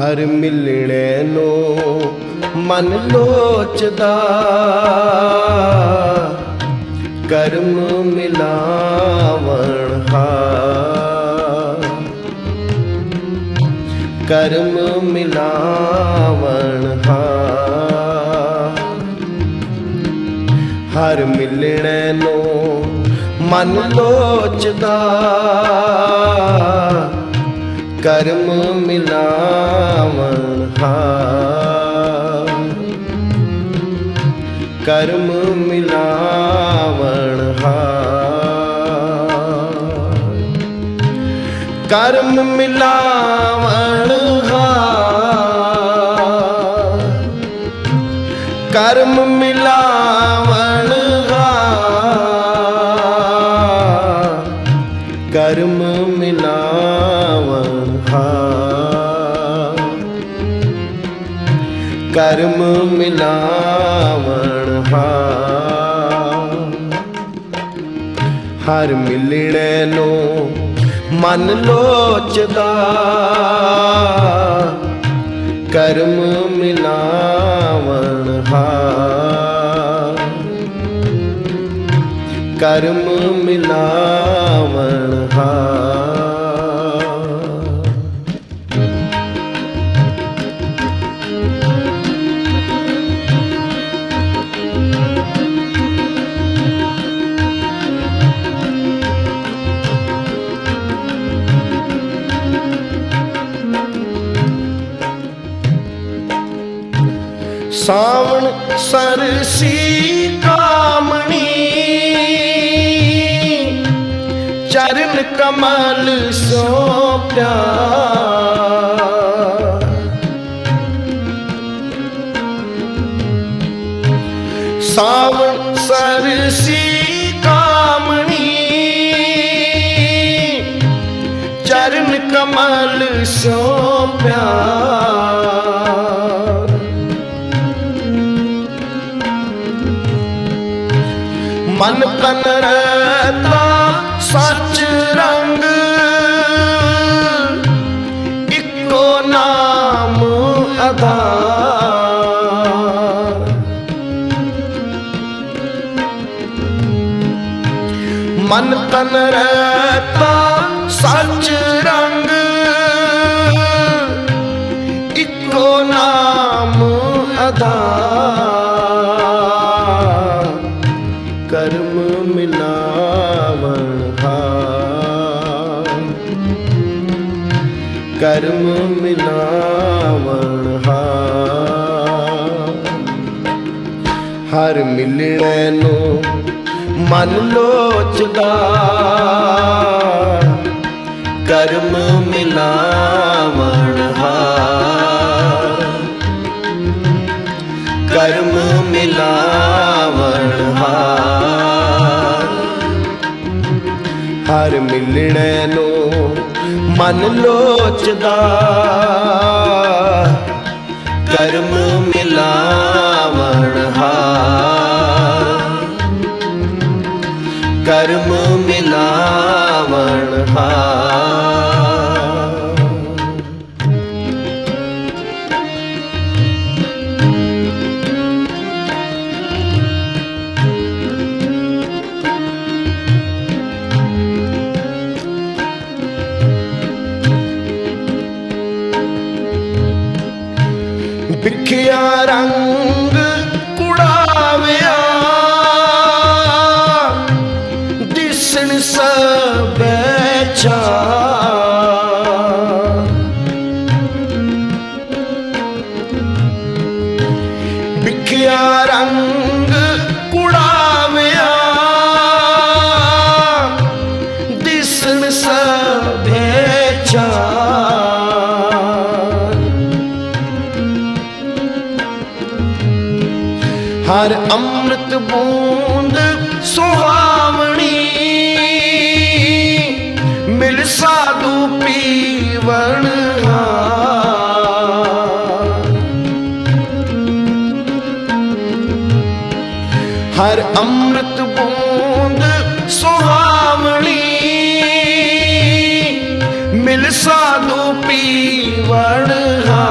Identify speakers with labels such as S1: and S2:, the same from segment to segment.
S1: ਹਰ ਮਿਲਣੇ ਨੂੰ ਮਨ ਲੋਚਦਾ। ਕਰਮ ਮਿਲਾਵਣ ਹਾਰ। ਕਰਮ ਮਿਲਾਵਣ ਹਾਰ। ਹਰ ਮਿਲਣੇ ਨੂੰ ਮਨ ਲੋਚਦਾ। ਕਰਮ ਮਿਲਾਵਣ ਹਾਰ। ਕਰਮ ਮਿਲਾਵਣ ਹਾਰ। ਕਰਮ ਮਿਲਾਵਣ ਹਾਰ। ਕਰਮ ਮਿਲਾਵਣ ਮਿਲਾਵਣ ਹਾਰ। ਹਰ ਮਿਲਣੇ ਨੂੰ ਮਨ ਲੋਚਦਾ। ਕਰਮ ਮਿਲਾਵਣ ਹਾਰ। ਕਰਮ ਮਿਲਾਵਣ ਹਾਰ। ਸਾਵਣ ਸਰਸੀ ਕਾਮਣੀ। ਚਰਨ ਕਮਲ ਸੋ ਪਿਆਰ। ਸਾਵਣ ਸਰਸੀ ਕਾਮਣੀ। ਚਰਨ ਕਮਲ ਸੋ ਪਿਆਰ। ਮਨ ਤਨ ਰਹਿਤਾ ਸੱਚ ਰੰਗ। ਇੱਕੋ ਨਾਮ ਆਧਾਰ ਮਨ ਤਨ ਕਰਮ ਮਿਲਾਵਣ ਹਾਰ। ਹਰ ਮਿਲਣੇ ਨੂੰ ਮਨ ਲੋਚਦਾ। ਕਰਮ ਮਿਲਾ ਹਰ ਮਿਲਣੇ ਨੂੰ ਮਨ ਲੋਚਦਾ। ਕਰਮ ਅੰਮ੍ਰਿਤ ਬੂੰਦ ਸੁਹਾਵਣੀ ਮਿਲ ਸਾਧੂ ਪੀਵਣ ਹਾ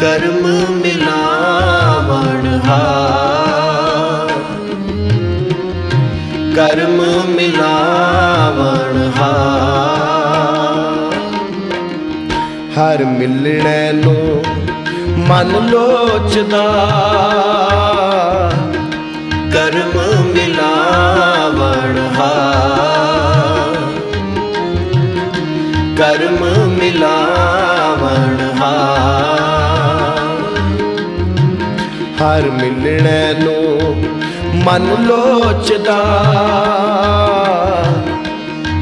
S1: ਕਰਮ ਮਿਲਾਵਣ ਹਾ ਕਰਮ ਮਿਲਾਵਣ ਹਾ ਹਰ ਮਿਲਣੇ ਨੂੰ ਮਨ ਲੋਚਦਾ। ਕਰਮ ਮਿਲਾਵਣ ਹਾਰ ਕਰਮ ਮਿਲਾਵਣ ਹਾਰ ਹਰ ਮਿਲਣੇ ਨੂੰ ਮਨ ਲੋਚਦਾ।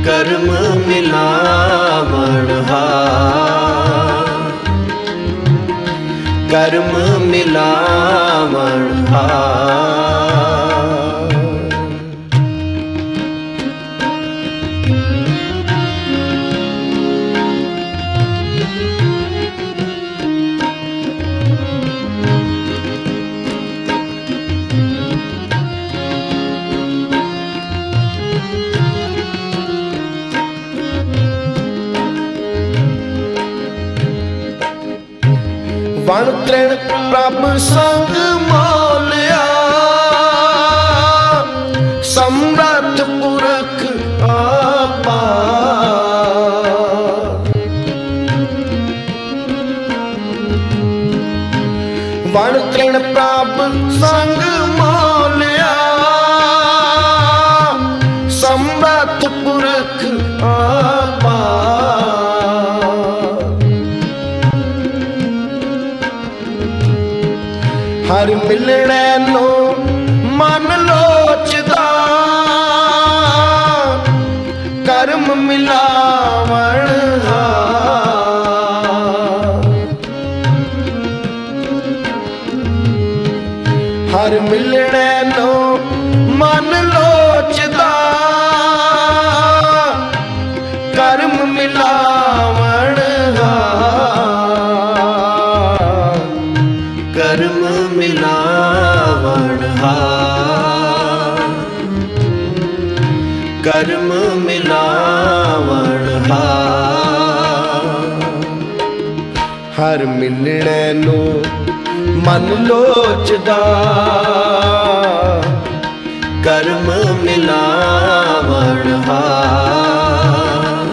S1: ਕਰਮ ਮਿਲਾਵਣ ਹਾਰ ਕਰਮ ਮਿਲਾਵਣ ਹਾਰ ਵਣ ਤ੍ਰਿਣ ਪ੍ਰਭ ਸੰਗ ਮੋਲਿਆ ਹਰ ਮਿਲਣੇ ਮਿਲਣੇ ਨੂੰ ਮਨ ਲੋਚਦਾ। ਕਰਮ ਮਿਲਾਵਣ ਹਾਰ।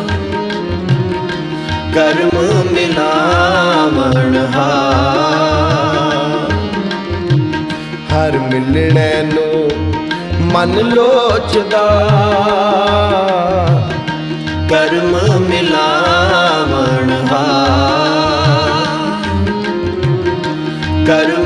S1: ਕਰਮ ਮਿਲਾਵਣ ਹਾਰ। ਹਰ ਮਿਲਣੇ ਨੂੰ ਮਨ ਲੋਚਦਾ। ਕਰਮ ਮਿਲਾਵਣ ਹਾਰ। ਕਰਮ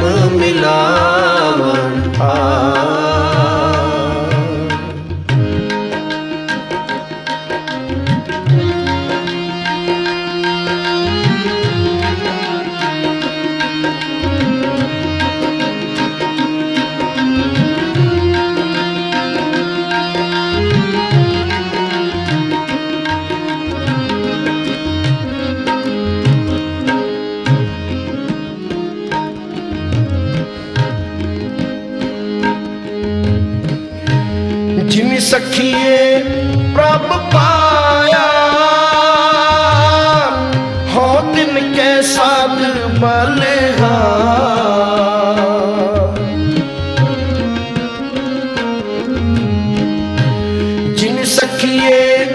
S1: ਜਿਨ ਸਖੀਏ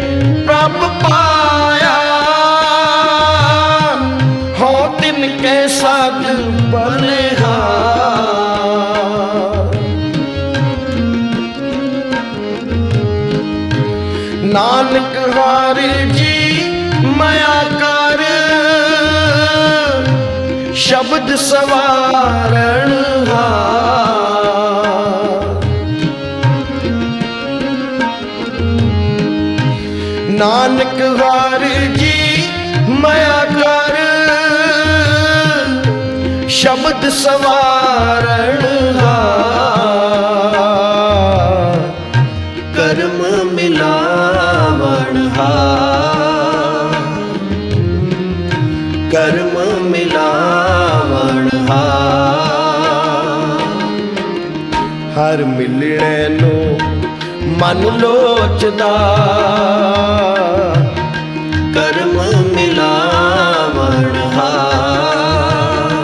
S1: ਪ੍ਰਭ ਪਾਇਆ ਹੋ ਤਿਨ ਕੈ ਸਾਧ ਬਲਿਹਾ ਨਾਨਕ ਹਾਰੇ ਸ਼ਬਦ ਸਵਾਰਣ ਹਾਰ। ਨਾਨਕ ਵਾਰ ਜੀ ਮਾਇਆ ਕਰ। ਸ਼ਬਦ ਸਵਾਰਣ ਹਾਰ। ਹਰ ਮਿਲਣੇ ਨੂੰ ਮਨ ਲੋਚਦਾ। ਕਰਮ ਮਿਲਾਵਣ ਹਾਰ।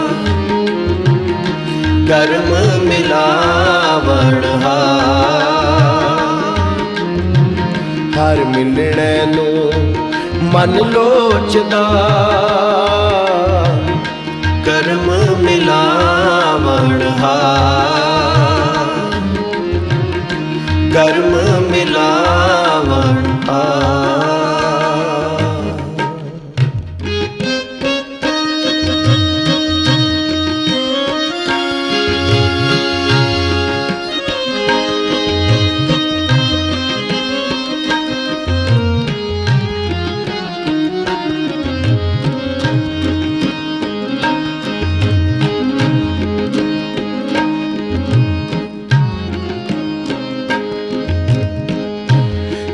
S1: ਕਰਮ ਮਿਲਾਵਣ ਹਾਰ। ਹਰ ਮਿਲਣੇ ਨੂੰ ਮਨ ਲੋਚਦਾ। ਕਰਮ ਮਿਲਾਵਣ ਹਾਰ। ਕਰਮ ਮਿਲਾ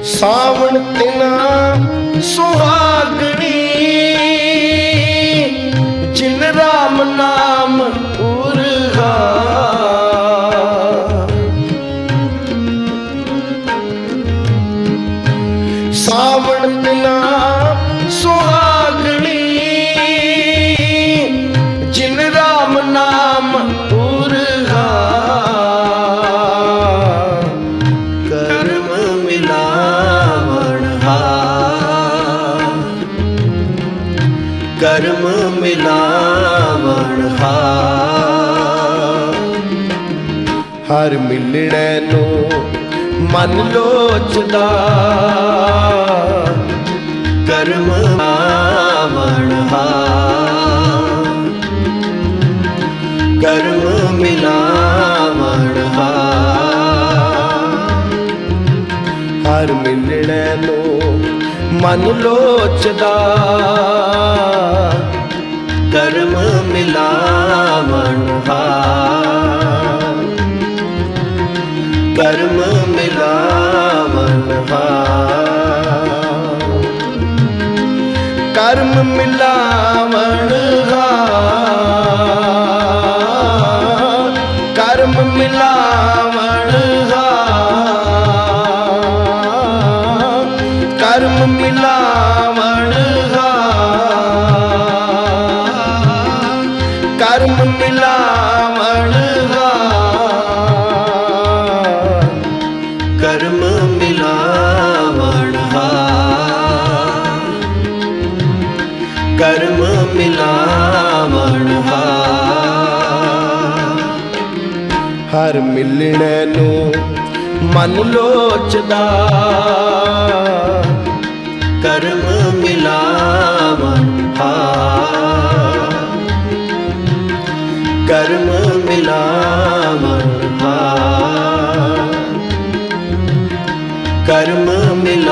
S2: ਸਾਵਣ ਤਿਨਾ ਸੁਹਾਗਣੀ ਜਿਨ ਰਾਮ ਨਾਮ
S1: ਹਰ
S2: ਮਿਲਣੇ ਨੂੰ, ਮਨ ਲੋਚਦਾ।
S1: ਕਰਮ ਮਿਲਾਵਣ ਕਰਮ ਮਿਲਾਵਣ ਹਾਰ।
S2: ਹਰ ਮਿਲਣੇ ਨੂੰ, ਮਨ ਲੋਚਦਾ।
S1: प्यार में मिल ਹਰ
S2: ਮਿਲਣੇ ਨੂੰ ਮਨ ਲੋਚਦਾ।
S1: ਕਰਮ ਮਿਲਾਵਣ ਹਾਰ ਕਰਮ ਮਿਲਾਵਣ ਹਾਰ ਕਰਮ ਮਿਲ